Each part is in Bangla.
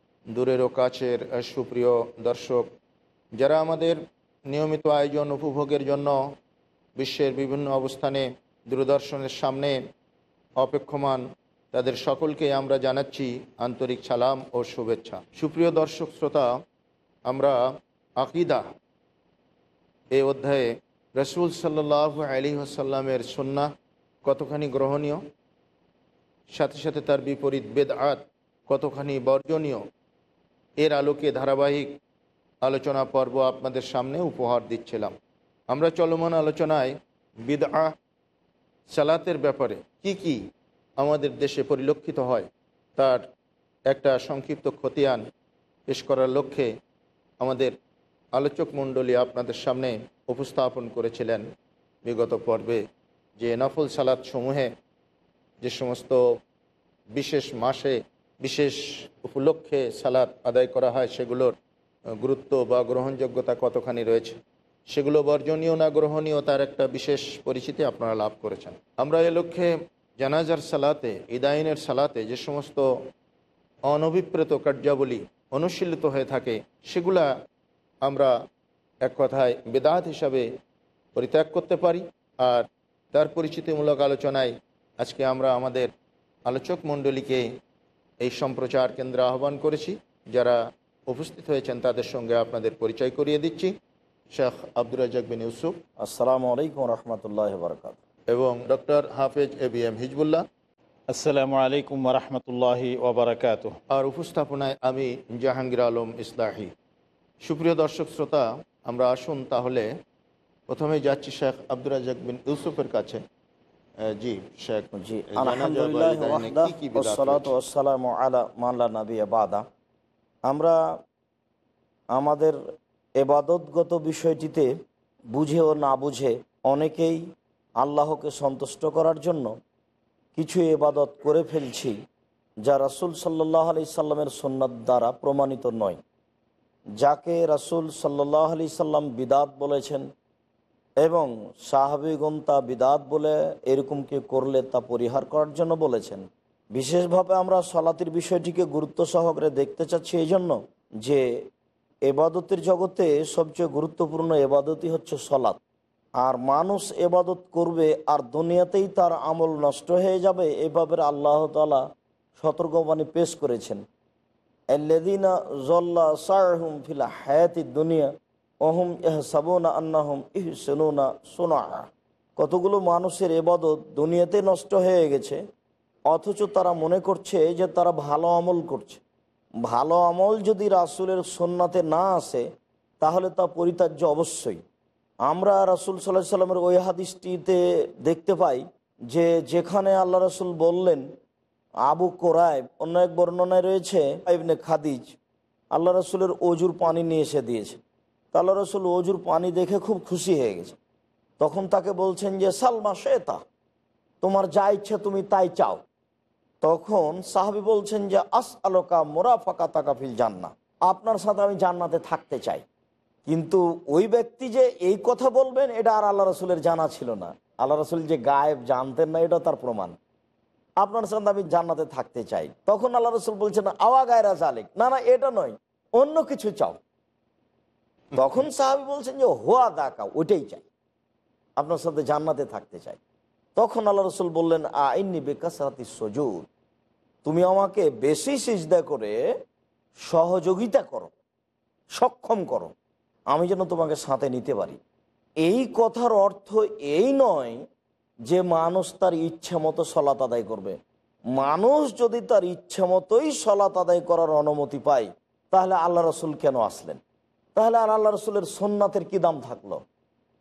দূরের ও কাছের সুপ্রিয় দর্শক, যারা আমাদের নিয়মিত আয়োজন উপভোগের জন্য বিশ্বের বিভিন্ন অবস্থানে দূরদর্শনের সামনে অপেক্ষমান, তাদের সকলকে আমরা জানাচ্ছি আন্তরিক সালাম ও শুভেচ্ছা। সুপ্রিয় দর্শক শ্রোতা, আমরা আকিদা এই অধ্যায়ে রসুল সাল্লাহ আলী আসাল্লামের সন্না কতখানি গ্রহণীয়, সাথে সাথে তার বিপরীত বেদআত কতখানি বর্জনীয় এর আলোকে ধারাবাহিক আলোচনা পর্ব আপনাদের সামনে উপহার দিচ্ছিলাম। আমরা চলমান আলোচনায় বিদআ, সালাতের ব্যাপারে কি কি আমাদের দেশে পরিলক্ষিত হয়, তার একটা সংক্ষিপ্ত খতিয়ান পেশ করার লক্ষ্যে আমাদের আলোচক মণ্ডলী আপনাদের সামনে উপস্থাপন করেছিলেন। বিগত পর্বে যে নফল সালাত সমূহে যে সমস্ত বিশেষ মাসে বিশেষ উপলক্ষে সালাত আদায় করা হয়, সেগুলোর গুরুত্ব বা গ্রহণযোগ্যতা কতখানি রয়েছে, সেগুলো বর্জনীয় না গ্রহণীয় তার একটা বিশেষ পরিচিতি আপনারা লাভ করেছেন। আমরা এ লক্ষ্যে জানাজার সালাতে ইদাইনের সালাতে যে সমস্ত অনভিপ্রেত কার্যাবলী অনুশীলিত হয়ে থাকে, সেগুলা আমরা এক কথায় বেদাত হিসাবে পরিত্যাগ করতে পারি। আর তার পরিচিতিমূলক আলোচনায় আজকে আমরা আমাদের আলোচক মণ্ডলীকে এই সম্প্রচার কেন্দ্রে আহ্বান করেছি। যারা উপস্থিত হয়েছেন তাদের সঙ্গে আপনাদের পরিচয় করিয়ে দিচ্ছি। শেখ আব্দুর রাজাক বিন ইউসুফ। আসসালামু আলাইকুম রহমতুল্লাহ বরকাত এবং ডক্টর হাফেজ এ বি এম হিজবুল্লাহ। আসসালামু আলাইকুম রহমতুল্লাহি ওবরাকাত আর উপস্থাপনায় আমি জাহাঙ্গীর আলম ইসলাহি। সুপ্রিয় দর্শক শ্রোতা আমরা আসুন তাহলে প্রথমে যাচ্ছি শেখ আব্দুর রাজাক বিন ইউসুফের কাছে। জি শেখ জি আলহামদুলিল্লাহ আলা মাল্লা নবী আমরা আমাদের এবাদতগত বিষয়টিতে বুঝে ও না বুঝে অনেকেই আল্লাহকে সন্তুষ্ট করার জন্য কিছু এবাদত করে ফেলছি যা রাসুল সাল্লাহ আলি সাল্লামের সন্ন্যত দ্বারা প্রমাণিত নয়। যাকে রাসুল সাল্লাহ আলি সাল্লাম বিদাত বলেছেন এবং সাহাবিগণ তা বিদাত বলে এরকম কি করলে তা পরিহার করার জন্য বলেছেন। বিশেষভাবে আমরা সলাতির বিষয়টিকে গুরুত্ব সহকারে দেখতে চাচ্ছি এই জন্য যে এবাদতের জগতে সবচেয়ে গুরুত্বপূর্ণ এবাদতই হচ্ছে সলাৎ আর মানুষ এবাদত করবে আর দুনিয়াতেই তার আমল নষ্ট হয়ে যাবে এভাবে আল্লাহ তালা সতর্কবাণী পেশ করেছেন। আল্লাদিনা জল্লা সারহুম ফিলা হায়াতি দুনিয়া অহম ইহ সাবনা আন্নাহম ইহ সেনুনা সোনা কতগুলো মানুষের এবাদত দুনিয়াতে নষ্ট হয়ে গেছে, অথচ তারা মনে করছে যে তারা ভালো আমল করছে। ভালো আমল যদি রাসুলের সন্নাতে না আসে, তাহলে তা পরিত্যাজ্য অবশ্যই। আমরা রাসুল সাল্লাহ সাল্লামের ওই হাদিসটিতে দেখতে পাই যে যেখানে আল্লাহ রসুল বললেন, আবু কোরআব অন্য এক বর্ণনায় রয়েছে খাদিজ, আল্লাহ রসুলের অজুর পানি নিয়ে এসে দিয়েছে। তা আল্লাহ রসুল অজুর পানি দেখে খুব খুশি হয়ে গেছে। তখন তাকে বলছেন যে, সালমা শেতা, তোমার যা ইচ্ছে তুমি তাই চাও। তখন সাহাবি বলছেন যে আস আলোকা মোরাফাকা তাকাফিল জান্না, আপনার সাথে আমি জান্নাতে থাকতে চাই। কিন্তু ওই ব্যক্তি যে এই কথা বলবেন, এটা আর আল্লাহ রসুলের জানা ছিল না। আল্লাহ রসুল যে গায়েব জানতেন না এটা তার প্রমাণ। আপনার সাথে আমি জান্নাতে থাকতে চাই। তখন আল্লাহ রসুল বলছেন, আওয়া গায়রা জালেক, না না, এটা নয়, অন্য কিছু চাও। তখন সাহাবি বলছেন যে, হোয়া দাকা, ওইটাই চাই। আপনার সাথে জান্নাতে থাকতে চাই। তখন আল্লাহ রসুল বললেন আইনি বেকাসাতি সজুদ। তুমি আমাকে বেশি সিজদা করে সহযোগিতা করো, সক্ষম করো। আমি যেন তোমাকে সাথে নিতে পারি। এই কথার অর্থ এই নয় যে, মানুষ তার ইচ্ছা মতো সলাত আদায় করবে। মানুষ যদি তার ইচ্ছা মতোই সলাত আদায় করার অনুমতি পায়, তাহলে আল্লাহ রসুল কেন আসলেন? তাহলে আর আল্লাহ রসুলের সোননাথের কি দাম থাকল?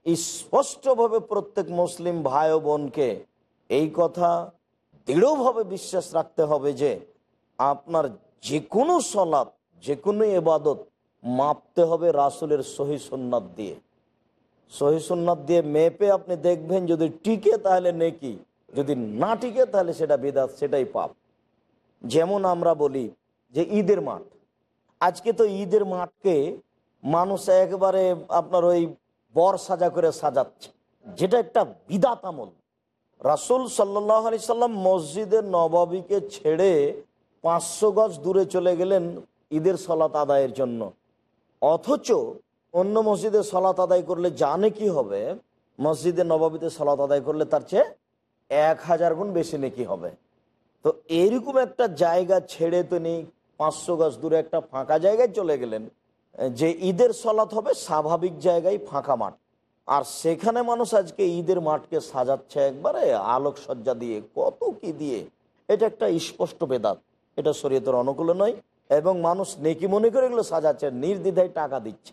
স্পষ্টভাবে প্রত্যেক মুসলিম ভাই বোনকে এই কথা দৃঢ়ভাবে বিশ্বাস রাখতে হবে যে আপনার যে কোনো সলাৎ যে কোনো এবাদত মাপতে হবে রাসুলের সহি সুন্নাত দিয়ে। সহি সুন্নাত দিয়ে মেপে আপনি দেখবেন যদি টিকে তাহলে নেকি, যদি না টিকে তাহলে সেটা বেদাত, সেটাই পাপ। যেমন আমরা বলি যে ঈদের মাঠ। আজকে তো ঈদের মাঠকে মানুষ একবারে আপনার ওই বর সাজা করে সাজাচ্ছে। যেটা একটা বিদাত আমল। রাসুল সাল্লাহ আলি সাল্লাম মসজিদের নবাবিকে ছেড়ে পাঁচশো গজ দূরে চলে গেলেন ঈদের সলাত আদায়ের জন্য। অথচ অন্য মসজিদে সলাত আদায় করলে জানে কি হবে? মসজিদে নবাবিতে সলাত আদায় করলে তার চেয়ে এক হাজার গুণ বেশি নাকি হবে। তো এরকম একটা জায়গা ছেড়ে তিনি পাঁচশো গাছ দূরে একটা ফাঁকা জায়গায় চলে গেলেন। যে ঈদের সলাৎ হবে স্বাভাবিক জায়গায় ফাঁকা মাঠ। আর সেখানে মানুষ আজকে ঈদের মাঠকে সাজাচ্ছে একবারে আলোকসজ্জা দিয়ে, কত কি দিয়ে। এটা একটা স্পষ্ট বেদাত। এটা শরীয়তের অনুকূলে নয় এবং মানুষ নেকি মনে করে এগুলো সাজাচ্ছে, নির্দ্বিধায় টাকা দিচ্ছে।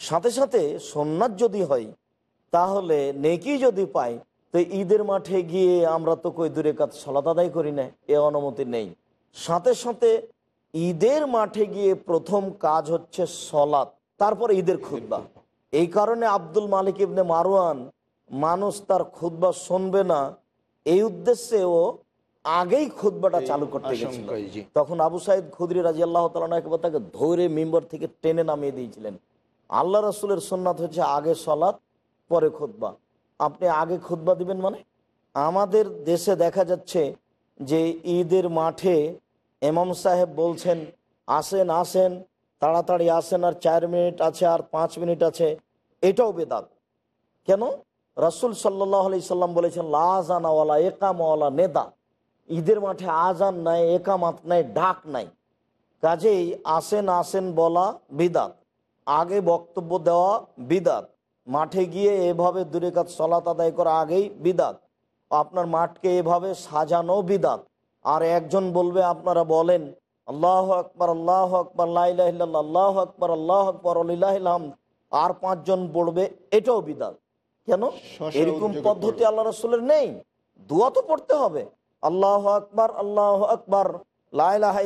সাথে সাথে সোননাথ যদি হয়, তাহলে নেকি যদি পাই তো ঈদের মাঠে গিয়ে আমরা তো কই দূরে কাজ সলাত আদায় করি না, এ অনুমতি নেই। সাথে সাথে ঈদের মাঠে গিয়ে প্রথম কাজ হচ্ছে সলাৎ তারপর ঈদের খুদ্া এই কারণে আব্দুল মালিক ইবনে মারওয়ান মানুষ তার খুদ্া শুনবে না। এই উদ্দেশ্যে ও আগেই খুদ্বাটা চালু করতে গেছিল। তখন আবু সাইদ খুদরি রাজি আল্লাহ তালা একবার তাকে ধরে মেম্বার থেকে টেনে নামিয়ে দিয়েছিলেন। আল্লাহ রসুলের সোননাথ হচ্ছে আগে সলাৎ পরে খুদ্া আপনি আগে খুদ্া দিবেন মানে? আমাদের দেশে দেখা যাচ্ছে যে ঈদের মাঠে এমাম সাহেব বলছেন, আসেন আসেন, তাড়াতাড়ি আসেন, আর চার মিনিট আছে, আর পাঁচ মিনিট আছে। এটাও বেদাত। কেন? রসুল সাল্লাহ আলি সাল্লাম বলেছেন লাজানাওয়ালা একামওয়ালা নেদা। ঈদের মাঠে আজান নাই একামাত নাই, ডাক নাই। কাজেই আসেন আসেন বলা বিদাত। আগে বক্তব্য দেওয়া বিদাত। মাঠে গিয়ে এভাবে দূরে কাজ, সলাত আদায় করা আগেই বিদাত। আপনার মাঠকে এভাবে সাজানো বিদাত। আর একজন বলবে আপনারা বলেন আল্লাহ আকবর আল্লাহ আকবর আল্লাহ আকবর আল্লাহ আকবর আল্লাহ আর পাঁচজন পড়বে এটাও বিদাত। কেন? এরকম পদ্ধতি আল্লাহ রসুলের নেই। দোয়া তো পড়তে হবে। আল্লাহ আকবর আল্লাহ আকবর লাইলাহ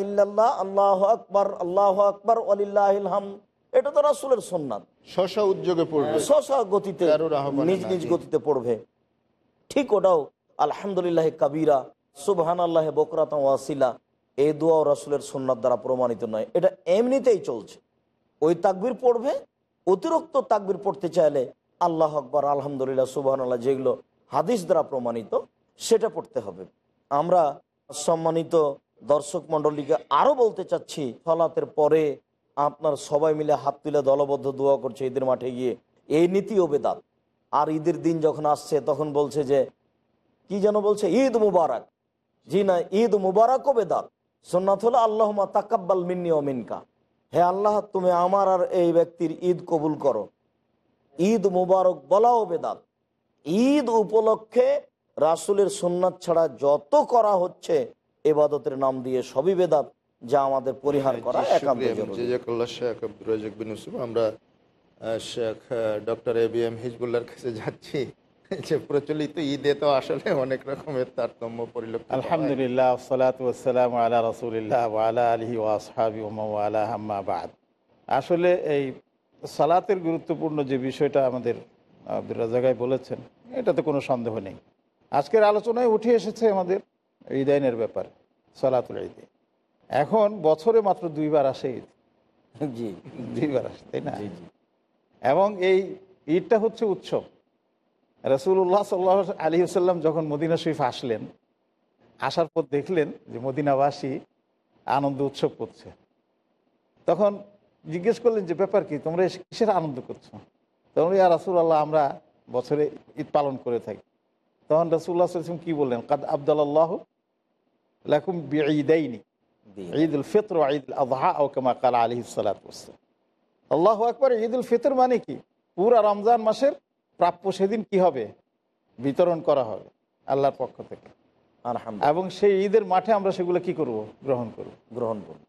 আল্লাহ আকবর আল্লাহ আকবর আলিল্লাহাম এটা তো রাসুলের সোননাথ স্ব উদ্যোগে পড়বে। স্ব গতিতে নিজ নিজ গতিতে পড়বে। ঠিক ওটাও। আলহামদুলিল্লাহ কাবিরা। সুবহান আল্লাহ বকরাত ওয়াসিলা, এই দোয়াও রাসুলের সুন্নাত দ্বারা প্রমাণিত নয়। এটা এমনিতেই চলছে। ওই তাকবির পড়বে, অতিরিক্ত তাকবির পড়তে চাইলে আল্লাহ আকবর, আলহামদুলিল্লাহ সুবহান আল্লাহ যেগুলো হাদিস দ্বারা প্রমাণিত, সেটা পড়তে হবে। আমরা সম্মানিত দর্শক মণ্ডলীকে আরও বলতে চাচ্ছি, সলাতের পরে আপনার সবাই মিলে হাত তুলে দলবদ্ধ দোয়া করছে ঈদের মাঠে গিয়ে। এই নীতিও বেদাত। আর ঈদের দিন যখন আসছে, তখন বলছে যে, কি যেন বলছে? ঈদ মুবারক। জি না ঈদ মুবারক ও বেদাত। সোননাথ হলো আল্লাহ তাকাব্বাল মিন্নি ও মিনকা। হে আল্লাহ তুমি আমার আর এই ব্যক্তির ঈদ কবুল করো। ঈদ মুবারক বলাও বেদাত। ঈদ উপলক্ষে রাসুলের সুন্নাত ছাড়া যত করা হচ্ছে এবাদতের নাম দিয়ে সবই বেদাত যা আমাদের পরিহার করা আমরা Sheikh doctor A B M হিজবুল্লার কাছে যাচ্ছি। যে প্রচলিত ঈদে তো আসলে অনেক রকমের তারতম্য পরিলক্ষিত আলহামদুলিল্লাহ সালাত ওয়াসালাম আলা রসুলিল্লাহ ওয়ালা আলহি ওয়াসহাবি ওমাওয়ালা হাম্মা বাদ। আসলে এই সালাতের গুরুত্বপূর্ণ যে বিষয়টা আমাদের আব্দুর রাজাগাই বলেছেন এটাতে কোনো সন্দেহ নেই। আজকের আলোচনায় উঠে এসেছে আমাদের ঈদাইনের ব্যাপার সালাতুল ঈদে। এখন বছরে মাত্র দুইবার আসে ঈদ। জি। দুইবার আসে তাই না? এবং এই ঈদটা হচ্ছে উৎসব। রসুল্লাহ সাল্লাহ আলী সাল্লাম যখন মদিনা শরীফ আসলেন, আসার পর দেখলেন যে মদিনাবাসী আনন্দ উৎসব করছে। তখন জিজ্ঞেস করলেন যে, ব্যাপার কি? তোমরা কিসের আনন্দ করছ? তখন ইয়া রাসুল্লাহ আমরা বছরে ঈদ পালন করে থাকি। তখন রসুল্লাহ সাল্লাম কী বললেন? কাদ আবদাল্লাহ লাকুম ঈদাইনি ঈদ উল ফিতর ঈদ উল আজহা ও কামা কালা আলী সালাতাম আল্লাহ আকবর ঈদ উল ফিতর মানে কি? পুরা রমজান মাসের প্রাপ্য সেদিন কি হবে? বিতরণ করা হবে আল্লাহর পক্ষ থেকে। এবং সেই ঈদের মাঠে আমরা সেগুলো কি করব? গ্রহণ করব। গ্রহণ করব।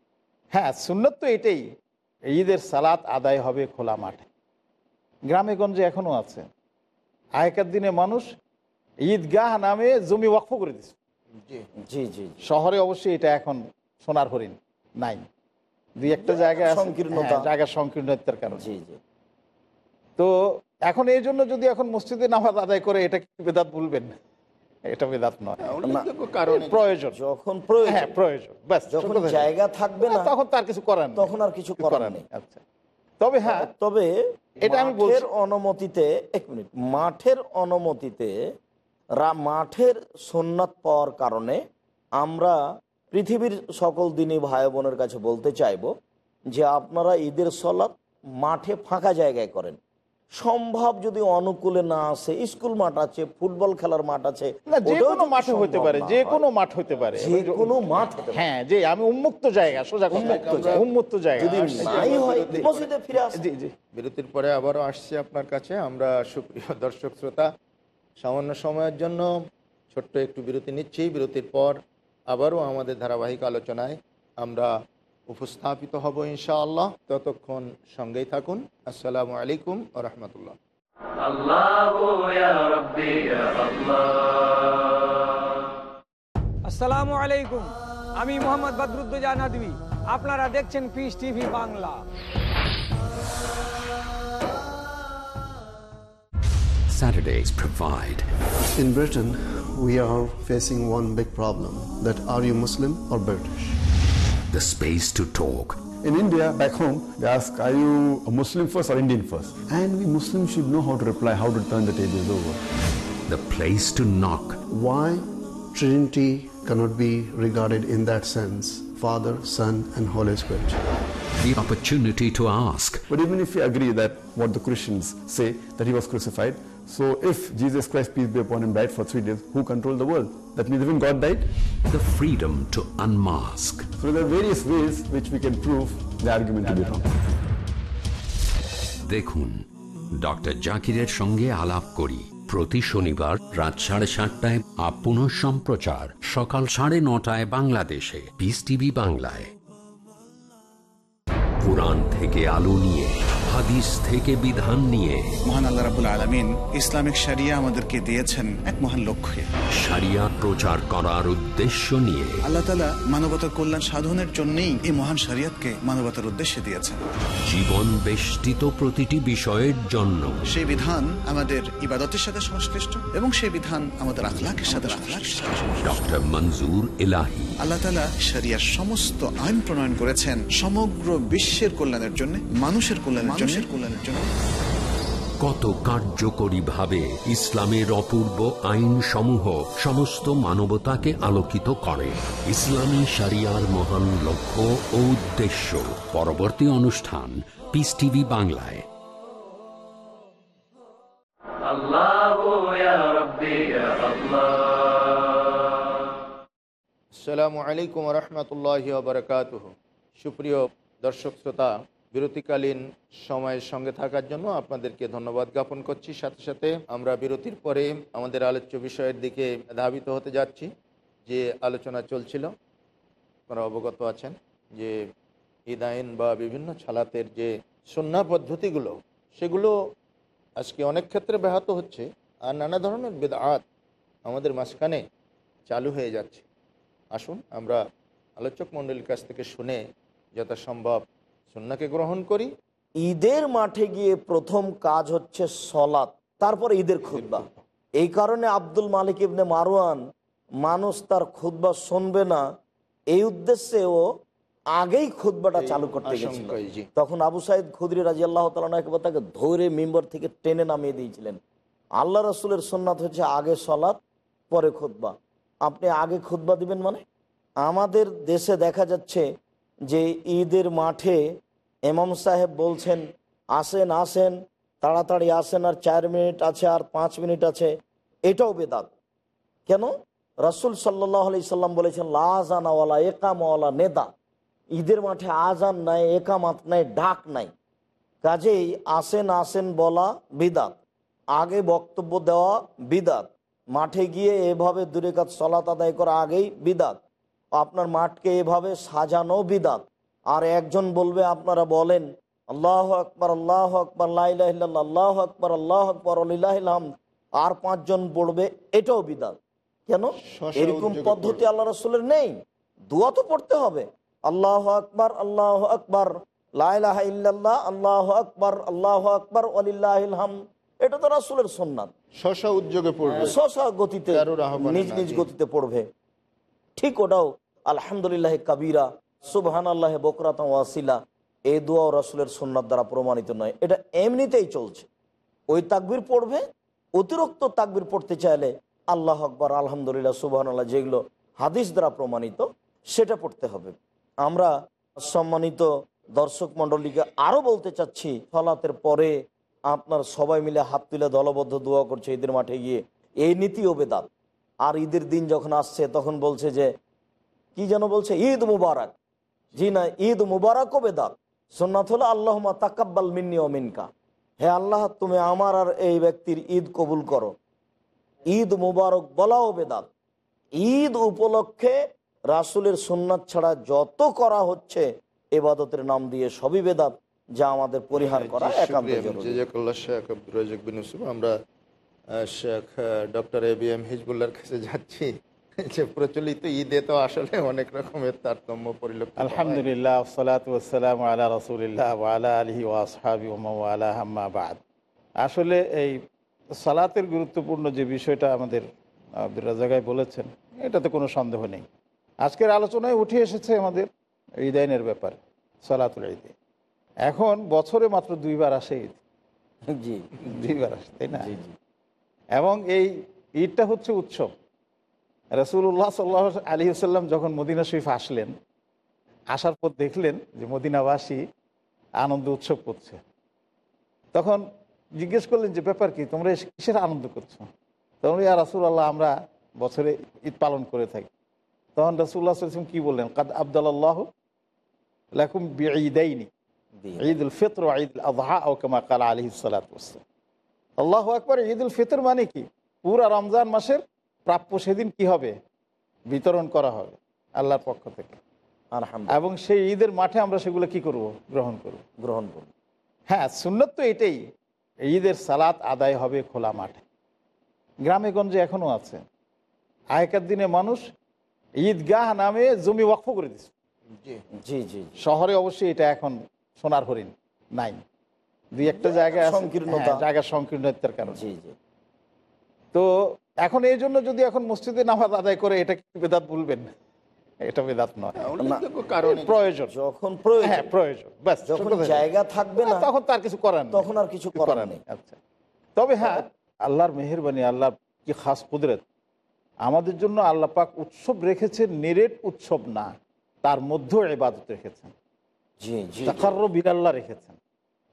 হ্যাঁ সুন্নত তো এটাই। ঈদের সালাত আদায় হবে খোলা মাঠে। গ্রামে গঞ্জে এখনও আছে। আগেকার দিনে মানুষ ঈদগাহ নামে জমি ওয়াকফ করে দিচ্ছে জি জি। শহরে অবশ্যই এটা এখন সোনার হরিণ নাই। দুই একটা জায়গায় আছে, সংকীর্ণতা। হ্যাঁ, জায়গার সংকীর্ণতার কারণে। জি জি। তো এখন এই জন্য যদি এখন মসজিদে নামাজ আদায় করে এটা কি বেদাত বলবেন এটা বেদাত নয়। প্রয়োজন। যখন প্রয়োজন। হ্যাঁ প্রয়োজন। ব্যাস যখন জায়গা থাকবে না তখন তার কিছু করার তখন আর কিছু করার নেই। আচ্ছা। তবে হ্যাঁ তবে এটা আমি বলছি। মাঠের অনুমতিতে এক মিনিট মাঠের অনুমতিতে রা- মাঠের সোননাথ পাওয়ার কারণে আমরা পৃথিবীর সকল দিনই ভাই বোনের কাছে বলতে চাইব যে আপনারা ঈদের সলাৎ মাঠে ফাঁকা জায়গায় করেন। সম্ভব যদি অনুকূলে না আসে স্কুল মাঠ আছে ফুটবল খেলার মাঠ আছে না যে কোনো মাঠে হতে পারে যে কোনো মাঠ হতে পারে। যে কোনো মাঠ হ্যাঁ যে আমি উন্মুক্ত জায়গা সোজা উন্মুক্ত জায়গা। উন্মুক্ত জায়গা। যদি নাই হয় মসজিদে ফিরে আসে। জি জি। বিরতির পরে আবারও আসছি আপনার কাছে। আমরা সুপ্রিয় দর্শক শ্রোতা সামান্য সময়ের জন্য ছোট্ট একটু বিরতি নিচ্ছি। বিরতির পর আবারও আমাদের ধারাবাহিক আলোচনায় আমরা উপস্থাপিত হব ইনশাআল্লাহ। ততক্ষণ সঙ্গেই থাকুন। আসসালামু আলাইকুম ও রহমতুল্লাহ। আসসালামু আলাইকুম। আমি মোহাম্মদ বদরুদ্দোজা নদী আপনারা দেখছেন Peace TV Bangla. Saturdays provide. In Britain, we are facing one big problem that are you Muslim or British? The space to talk. In India, back home, they ask, are you a Muslim first or Indian first? And we Muslims should know how to reply, how to turn the tables over. The place to knock. Why Trinity cannot be regarded in that sense Father, Son, and Holy Spirit? The opportunity to ask. But even if we agree that what the Christians say, that he was crucified, so if Jesus Christ, peace be upon him, died for three days, who controlled the world? That means even God died? The freedom to unmask. So there are various ways which we can prove the argument to be wrong. দেখুন ডক্টর জাকিরের সঙ্গে আলাপ করি প্রতি শনিবার রাত সাড়ে সাতটায় আপন সম্প্রচার সকাল সাড়ে নটায় বাংলাদেশে পিস টিভি বাংলায় কোরআন থেকে আলো নিয়ে হাদিস থেকে বিধান নিয়ে। মহান আল্লাহ রাবুল আলমিন ইসলামিক শরিয়া আমাদেরকে দিয়েছেন এক মহান লক্ষ্যে। সারিয়া প্রচার করার উদ্দেশ্য নিয়ে। আল্লাহ তালা মানবতার কল্যাণ সাধনের জন্যই এই মহান শরিয়াতকে মানবতার উদ্দেশ্যে দিয়েছেন। জীবন বেষ্টিত প্রতিটি বিষয়ের জন্য। সেই বিধান আমাদের ইবাদতের সাথে সংশ্লিষ্ট এবং সেই বিধান আমাদের আখলাকের সাথে সংশ্লিষ্ট। ডক্টর মঞ্জুর এলাহি। আল্লাহ তালা শরিয়ার সমস্ত আইন প্রণয়ন করেছেন সমগ্র বিশ্বের কল্যাণের জন্য মানুষের কল্যাণের মানুষের কল্যাণের জন্য? কত কার্যকরী ভাবে ইসলামের অপূর্ব আইন সমূহ সমস্ত মানবতাকে আলোকিত করে। ইসলামী সারিয়ার মহান লক্ষ্য ও উদ্দেশ্য। পরবর্তী অনুষ্ঠান পিস টিভি বাংলায়। সালাম আলাইকুম রহমতুল্লাহ বরকাত সুপ্রিয় দর্শক শ্রোতা বিরতিকালীন সময়ের সঙ্গে থাকার জন্য আপনাদেরকে ধন্যবাদ জ্ঞাপন করছি। সাথে সাথে আমরা বিরতির পরে আমাদের আলোচ্য বিষয়ের দিকে ধাবিত হতে যাচ্ছি, যে আলোচনা চলছিল। আপনারা অবগত আছেন যে আইন বা বিভিন্ন ছালাতের যে সন্না পদ্ধতিগুলো, সেগুলো আজকে অনেক ক্ষেত্রে ব্যাহত হচ্ছে আর নানা ধরনের বেদাত আমাদের মাঝখানে চালু হয়ে যাচ্ছে। আসুন আমরা আলোচক মণ্ডলীর কাছ থেকে শুনে যথাসম্ভব সন্নাকে গ্রহণ করি। ঈদের মাঠে গিয়ে প্রথম কাজ হচ্ছে সলাৎ তারপর ঈদের খুদ্া এই কারণে আব্দুল মালিক ইবনে মারওয়ান মানুষ তার খুদ্া শুনবে না। এই উদ্দেশ্যে ও আগেই খুদ্বাটা চালু করতে গেছিল। তখন আবু সাইদ খুদরি রাজি আল্লাহ একবার তাকে ধরে মেম্বার থেকে টেনে নামিয়ে দিয়েছিলেন। আল্লাহ রসুলের সোননাথ হচ্ছে আগে সলাৎ পরে খুদ্া আপনি আগে খুদ্া দিবেন মানে? আমাদের দেশে দেখা যাচ্ছে যে ঈদের মাঠে এমাম সাহেব বলছেন, আসেন আসেন, তাড়াতাড়ি আসেন, আর চার মিনিট আছে, আর পাঁচ মিনিট আছে। এটাও বেদাত। কেন? রাসুল সাল্লাহ আলি সাল্লাম বলেছেন লাজানাওয়ালা একামওয়ালা নেদা। ঈদের মাঠে আজান নাই, একামাত নাই, ডাক নাই। কাজেই আসেন আসেন বলা বিদাত। আগে বক্তব্য দেওয়া বিদাত। মাঠে গিয়ে এভাবে দূরে কাজ সলাত আদায় করা আগেই বিদাত। আপনার মাঠকে এভাবে সাজানো বিদাত আর একজন বলবে আপনারা বলেন আল্লাহ আকবর আল্লাহ আকবর আল্লাহ আকবর আল্লাহ আকবর আলিল্লাহাম আর পাঁচজন পড়বে এটাও বিদাত কেন? এরকম পদ্ধতি আল্লাহ রসুলের নেই। দোয়া তো পড়তে হবে। আল্লাহ আকবর আল্লাহ আকবর লাইলাহ ইল্লাল্লাহ আল্লাহ আকবর আল্লাহ আকবর আলিল্লাহাম এটা তো রাসুলের সন্ন্যাত শশা উদ্যোগে পড়বে। শশা গতিতে নিজ নিজ গতিতে পড়বে। ঠিক ওটাও। আলহামদুলিল্লাহ কাবিরা সুবহান আল্লাহ বকরাত ওয়াসিলা এই দোয়া রাসুলের সুন্নাত দ্বারা প্রমাণিত নয়। এটা এমনিতেই চলছে। ওই তাকবির পড়বে, অতিরিক্ত তাকবির পড়তে চাইলে আল্লাহ আকবর, আলহামদুলিল্লাহ সুবহান আল্লাহ যেগুলো হাদিস দ্বারা প্রমাণিত, সেটা পড়তে হবে। আমরা সম্মানিত দর্শক মণ্ডলীকে আরও বলতে চাচ্ছি ফলাতের পরে আপনার সবাই মিলে হাত তুলে দলবদ্ধ দোয়া করছে ঈদের মাঠে গিয়ে। এই নীতিও বেদাত। আর ঈদের দিন যখন আসছে, তখন বলছে যে কি যেন বলছে? ঈদ মুবারক। জি না ঈদ মুবারকও বেদাত সোনাত হলো আল্লাহ তাকাব্বাল মিন্নি ও মিনকা। হে আল্লাহ তুমি আমার আর এই ব্যক্তির ঈদ কবুল করো। ঈদ মুবারক বলাও বেদাত। ঈদ উপলক্ষে রাসুলের সুন্নাত ছাড়া যত করা হচ্ছে এবাদতের নাম দিয়ে সবই বেদাত যা আমাদের পরিহার করা একান্ত আমরা Sheikh doctor A B M হিজবুল্লাহর কাছে যাচ্ছি। যে প্রচলিত ঈদে তো আসলে অনেক রকমের তারতম্য পরিলক্ষিত আলহামদুলিল্লাহ সালাত ওসালাম আলা রসুলিল্লাহ আলা আলহি ওয়াসহাবি ওমালা হাম্মা বাদ। আসলে এই সালাতের গুরুত্বপূর্ণ যে বিষয়টা আমাদের আব্দুল রাজাগাই বলেছেন এটাতে কোনো সন্দেহ নেই। আজকের আলোচনায় উঠে এসেছে আমাদের ঈদাইনের ব্যাপারে সালাতুল ঈদে। এখন বছরে মাত্র দুইবার আসে ঈদ। জি। দুইবার আসে তাই না? এবং এই ঈদটা হচ্ছে উৎসব। রসুল্লাহ সাল্লাহ আলী সাল্লাম যখন মদিনা শরীফ আসলেন, আসার পর দেখলেন যে মদিনাবাসী আনন্দ উৎসব করছে। তখন জিজ্ঞেস করলেন যে, ব্যাপার কি? তোমরা কিসের আনন্দ করছ? তখন ইয়া রাসুল্লাহ আমরা বছরে ঈদ পালন করে থাকি। তখন রসুল্লাহ সাল্লাম কি বললেন? কাদ আবদাল্লাহ লাকুম ঈদাইনি দিয়ে। ঈদ উল ফিতর ঈদ উল আজহা ও কামা কালা আলহি সালাতাম আল্লাহ আকবর ঈদ উল ফিতর মানে কি? পুরা রমজান মাসের প্রাপ্য সেদিন কি হবে? বিতরণ করা হবে আল্লাহর পক্ষ থেকে। এবং সেই ঈদের মাঠে আমরা সেগুলো কি করব? গ্রহণ করব। গ্রহণ করব। হ্যাঁ সুন্নত তো এটাই ঈদের সালাত আদায় হবে খোলা মাঠে। গ্রামে গঞ্জে এখনও আছে। আগেকার দিনে মানুষ ঈদগাহ নামে জমি ওয়াকফ করে দিচ্ছে জি জি। শহরে অবশ্যই এটা এখন সোনার হরিণ নাই। দুই একটা জায়গায় সংকীর্ণতা। হ্যাঁ, জায়গার সংকীর্ণতার কারণে। জি জি। তো এখন এই জন্য যদি এখন মসজিদে নামাজ আদায় করে এটা কি বেদাত বলবেন এটা বেদাত নয়। প্রয়োজন। যখন প্রয়োজন। হ্যাঁ প্রয়োজন। ব্যাস যখন জায়গা থাকবে না তখন তার কিছু করার নেই। তখন আর কিছু করার নেই। আচ্ছা। তবে হ্যাঁ আল্লাহর মেহেরবানি আল্লাহর কি খাস কুদরত আমাদের জন্য আল্লাহ পাক উৎসব রেখেছেন নিরেট উৎসব না তার মধ্যেও এবাদত রেখেছেন। জি জি বিরাল্লাহ রেখেছেন।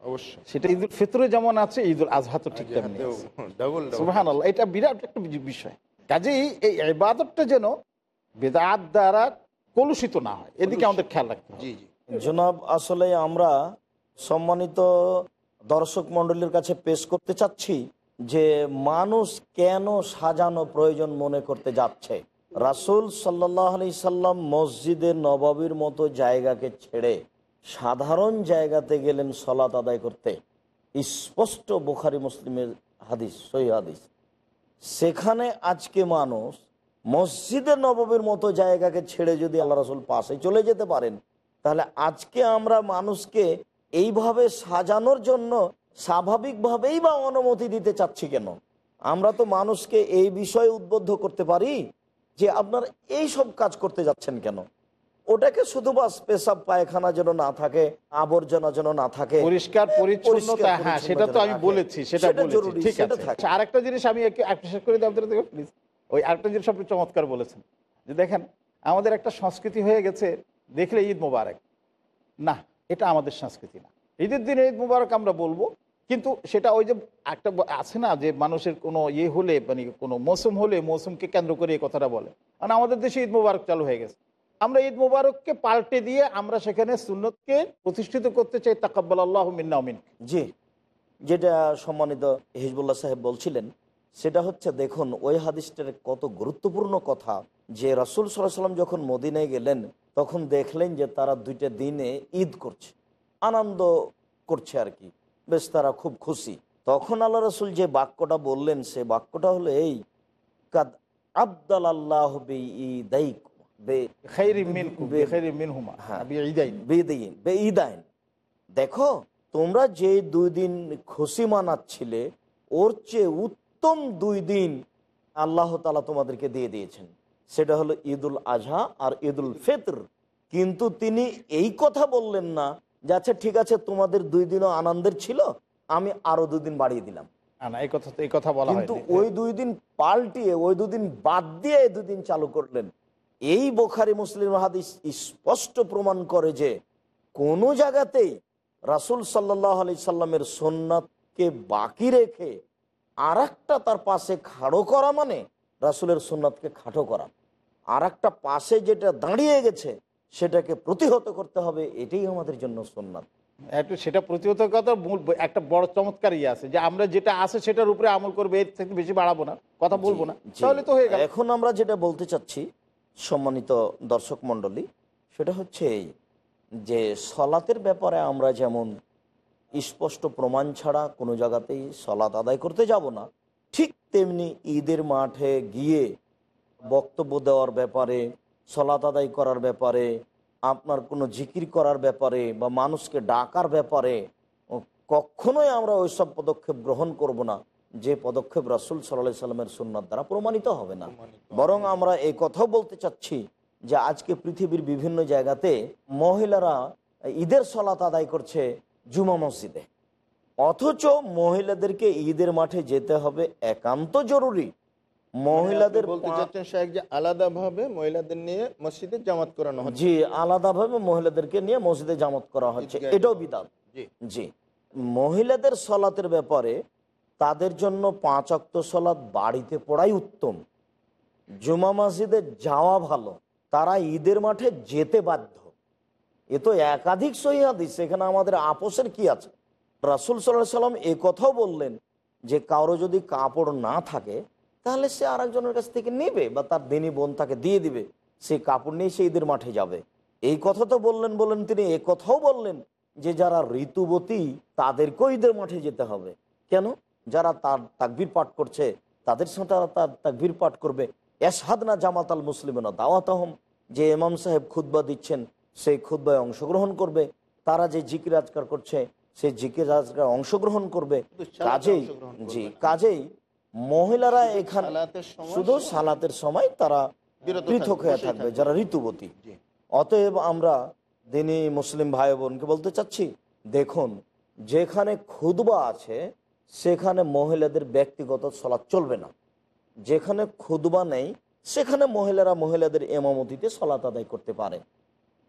অবশ্যই। সেটা ঈদুল ফিতরে যেমন আছে ঈদুল আজহা তো ঠিক তেমনি আছে। ডাবল সুবহান আল্লাহ এটা বিরাট একটা বিষয়। কাজেই এই ইবাদতটা যেন বেদাত দ্বারা কলুষিত না হয়। এদিকে আমাদের খেয়াল রাখতে হবে। জি জি। জনাব আসলে আমরা সম্মানিত দর্শক মণ্ডলীর কাছে পেশ করতে চাচ্ছি যে মানুষ কেন সাজানো প্রয়োজন মনে করতে যাচ্ছে? রাসুল সাল্লাহ আলি সাল্লাম মসজিদের নবাবির মতো জায়গাকে ছেড়ে সাধারণ জায়গাতে গেলেন সলাত আদায় করতে। স্পষ্ট বুখারি মুসলিমের হাদিস, সহি হাদিস। সেখানে আজকে মানুষ মসজিদের নববীর মতো জায়গাকে ছেড়ে যদি আল্লাহ রসুল পাশে চলে যেতে পারেন, তাহলে আজকে আমরা মানুষকে এইভাবে সাজানোর জন্য স্বাভাবিকভাবেই বা অনুমতি দিতে চাচ্ছি কেন? আমরা তো মানুষকে এই বিষয়ে উদ্বুদ্ধ করতে পারি যে আপনার এই সব কাজ করতে যাচ্ছেন কেন? ওটাকে শুধু বাস পেশাব পায়খানা যেন না থাকে আবর্জনা যেন না থাকে পরিষ্কার পরিচ্ছন্নতা হ্যাঁ সেটা তো আমি বলেছি সেটা জরুরি, ঠিক আছে। আচ্ছা, আরেকটা জিনিস আমি একটু করে দিই আপনাদের প্লিজ ওই আরেকটা জিনিস আপনি চমৎকার বলেছেন যে দেখেন আমাদের একটা সংস্কৃতি হয়ে গেছে দেখলে ঈদ মোবারক। না এটা আমাদের সংস্কৃতি না। ঈদের দিনে ঈদ মোবারক আমরা বলব কিন্তু সেটা ওই যে একটা আছে না যে মানুষের কোনো ইয়ে হলে মানে কোনো মৌসুম হলে মৌসুমকে কেন্দ্র করে এই কথাটা বলে। কারণ আমাদের দেশে ঈদ মুবারক চালু হয়ে গেছে। আমরা ঈদ মুবারককে পাল্টে দিয়ে আমরা সেখানে সুন্নতকে প্রতিষ্ঠিত করতে চাই তাকাব্বাল আল্লাহ মিন্না মিন জি, যেটা সম্মানিত হিজবুল্লাহ সাহেব বলছিলেন, সেটা হচ্ছে দেখুন, ওই হাদিসটার কত গুরুত্বপূর্ণ কথা যে রাসুল সাল্লাম যখন মদিনায় গেলেন, তখন দেখলেন যে তারা দুইটা দিনে ঈদ করছে, আনন্দ করছে আর কি, বেশ তারা খুব খুশি। তখন আল্লাহ রসুল যে বাক্যটা বললেন, সে বাক্যটা হলো এই, কাদ আব্দাল আল্লাহ ঈদাইক দেখো তোমরা যে দুই দিন খুশি মানাচ্ছিলে ওর চেয়ে উত্তম দুই দিন আল্লাহ তালা তোমাদেরকে দিয়ে দিয়েছেন। সেটা হলো ঈদুল আজহা আর ঈদুল ফিতর। কিন্তু তিনি এই কথা বললেন না যে আচ্ছা ঠিক আছে তোমাদের দুই দিনও আনন্দের ছিল আমি আরও দুই দিন বাড়িয়ে দিলাম। কিন্তু ওই দুই দিন পাল্টিয়ে ওই দুদিন বাদ দিয়ে দুদিন চালু করলেন। এই বোখারি মুসলিম হাদিস স্পষ্ট প্রমাণ করে যে কোনো জায়গাতেই রাসুল সাল্লাহ আলি সাল্লামের সোননাথকে বাকি রেখে আর তার পাশে খাড়ো করা মানে রাসুলের সোননাথকে খাটো করা। আর একটা পাশে যেটা দাঁড়িয়ে গেছে সেটাকে প্রতিহত করতে হবে এটাই আমাদের জন্য সোননাথ একটু সেটা প্রতিহত কথা মূল একটা বড় চমৎকার ইয়ে আছে যে আমরা যেটা আছে সেটার উপরে আমল করবে এর থেকে বেশি বাড়াবো না কথা বলব না তাহলে তো হয়ে গেল। এখন আমরা যেটা বলতে চাচ্ছি সম্মানিত দর্শক মণ্ডলী, সেটা হচ্ছে যে সলাতের ব্যাপারে আমরা যেমন স্পষ্ট প্রমাণ ছাড়া কোনো জায়গাতেই সলাত আদায় করতে যাব না, ঠিক তেমনি ঈদের মাঠে গিয়ে বক্তব্য দেওয়ার ব্যাপারে, সলাত আদায় করার ব্যাপারে, আপনার কোনো জিকির করার ব্যাপারে বা মানুষকে ডাকার ব্যাপারে, কখনোই আমরা ওইসব পদক্ষেপ গ্রহণ করব না। যে পদক্ষেপ রাসুল সাল্লাহ সাল্লামের সুন্নার দ্বারা প্রমাণিত হবে না। বরং আমরা এই কথাও বলতে চাচ্ছি যে আজকে পৃথিবীর বিভিন্ন জায়গাতে মহিলারা ঈদের সলাত আদায় করছে জুমা মসজিদে। অথচ মহিলাদেরকে ঈদের মাঠে যেতে হবে একান্ত জরুরি। মহিলাদের বলতে চাচ্ছেন যে আলাদাভাবে মহিলাদের নিয়ে মসজিদে জামাত করানো হচ্ছে? জি আলাদাভাবে মহিলাদেরকে নিয়ে মসজিদে জামত করা হচ্ছে। এটাও বিধান। জি। মহিলাদের সলাতের ব্যাপারে তাদের জন্য পাঁচ অক্ত সলাৎ বাড়িতে পড়াই উত্তম। জুমা মসজিদে যাওয়া ভালো, তারা ঈদের মাঠে যেতে বাধ্য। এ তো একাধিক সহিদিস এখানে আমাদের আপোষের কি আছে? রাসুল সাল্লাহ সাল্লাম এ কথাও বললেন যে, কারও যদি কাপড় না থাকে, তাহলে সে আরেকজনের কাছ থেকে নেবে বা তার দিনী বোন তাকে দিয়ে দিবে, সে কাপড় নিয়ে সে ঈদের মাঠে যাবে। এই কথা তো বললেন বললেন তিনি, এ কথাও বললেন যে, যারা ঋতুবতী তাদেরকেও ঈদের মাঠে যেতে হবে। কেন? যারা তার তাকবির পাঠ করছে তাদের সাথে তারা তার তাকবির পাঠ করবে। এসহাদ না জামাত আল মুসলিমেনা দাওয়াত আহম যে ইমাম সাহেব খুদ্া দিচ্ছেন সেই খুদ্ায় অংশগ্রহণ করবে। তারা যে জিকির আজকার করছে সেই জিকির আজকার অংশগ্রহণ করবে। কাজেই জি কাজেই মহিলারা এখানে শুধু সালাতের সময় তারা পৃথক হয়ে থাকবে থাকবে। যারা ঋতুবতী। অতএব আমরা দিনী মুসলিম ভাই বোনকে বলতে চাচ্ছি দেখুন যেখানে খুদবা আছে সেখানে মহিলাদের ব্যক্তিগত সলাৎ চলবে না। যেখানে খুদবা নেই, সেখানে মহিলারা মহিলাদের এমামতিতে সলাৎ আদায় করতে পারে।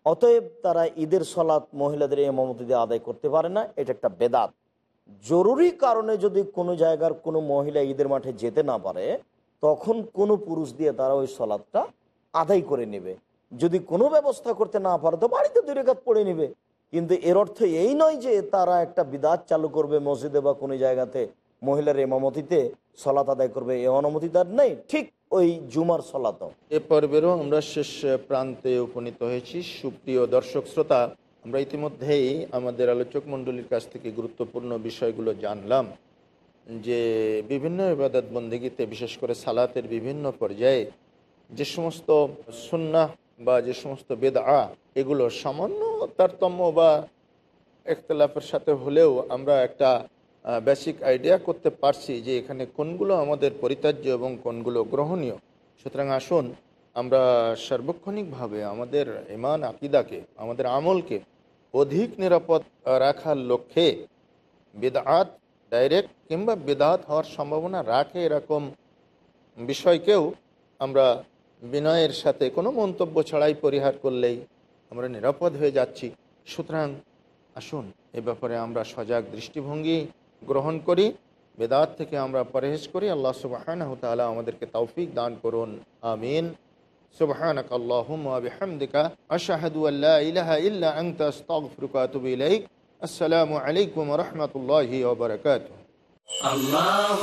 অতএব তারা ঈদের সলাৎ মহিলাদের এমামতিতে আদায় করতে পারে না, এটা একটা বেদাত। জরুরি কারণে যদি কোনো জায়গার কোনো মহিলা ঈদের মাঠে যেতে না পারে, তখন কোনো পুরুষ দিয়ে তারা ওই সলাদটা আদায় করে নেবে। যদি কোনো ব্যবস্থা করতে না পারে, তো বাড়িতে দুই রেখাত পড়ে নেবে। কিন্তু এর অর্থ এই নয় যে তারা একটা বিদাত চালু করবে মসজিদে বা কোনো জায়গাতে। মহিলার এমামতিতে সলাত আদায় করবে, এ অনুমতি তার নেই। ঠিক ওই জুমার সলাত এ পর্বেরও আমরা শেষ প্রান্তে উপনীত হয়েছি। সুপ্রিয় দর্শক শ্রোতা, আমরা ইতিমধ্যেই আমাদের আলোচক মণ্ডলীর কাছ থেকে গুরুত্বপূর্ণ বিষয়গুলো জানলাম যে বিভিন্ন ইবাদত বন্দিগিতে বিশেষ করে সালাতের বিভিন্ন পর্যায়ে যে সমস্ত সুন্নাহ বা যে সমস্ত বেদা এগুলো সামান্য তারতম্য বা একতলাফের সাথে হলেও আমরা একটা বেসিক আইডিয়া করতে পারছি যে এখানে কোনগুলো আমাদের পরিত্যাজ্য এবং কোনগুলো গ্রহণীয়। সুতরাং আসুন, আমরা সার্বক্ষণিকভাবে আমাদের ইমান আকিদাকে, আমাদের আমলকে অধিক নিরাপদ রাখার লক্ষ্যে বেদাত ডাইরেক্ট কিংবা বেদাত হওয়ার সম্ভাবনা রাখে এরকম বিষয়কেও আমরা বিনয়ের সাথে কোনো মন্তব্য ছাড়াই পরিহার করলেই আমরা নিরাপদ হয়ে যাচ্ছি সুতরাং আসুন এ ব্যাপারে আমরা সজাগ দৃষ্টিভঙ্গি গ্রহণ করি বেদাত থেকে আমরা পরহেজ করি আল্লাহ সুবাহানহ তালা আমাদেরকে তৌফিক দান করুন আমিন سبحانك اللهم وبحمدك أشهد أن لا إله إلا أنت أستغفرك وأتوب إليك السلام عليكم ورحمة الله وبركاته الله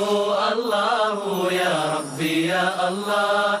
الله يا ربي يا الله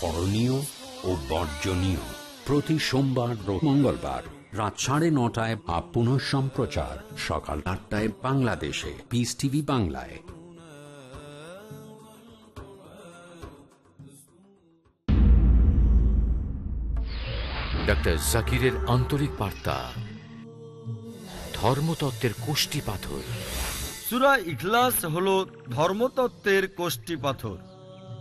করণীয় ও বর্জনীয়। প্রতি সোমবার ও মঙ্গলবার রাত সাড়ে নটায় বা পুনঃ সম্প্রচার সকাল আটটায় বাংলাদেশে। পিস টিভি বাংলায়। ডক্টর জাকিরের আন্তরিক বার্তা। ধর্মতত্ত্বের কোষ্টি পাথর। সুরা ইখলাস হলো ধর্মতত্ত্বের কোষ্টি পাথর।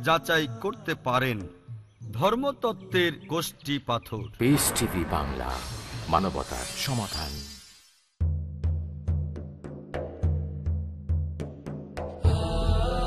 যাচাই করতে পারেন। ধর্মতত্ত্বের গোষ্ঠী পাথর। বাংলা মানবতার সমাধান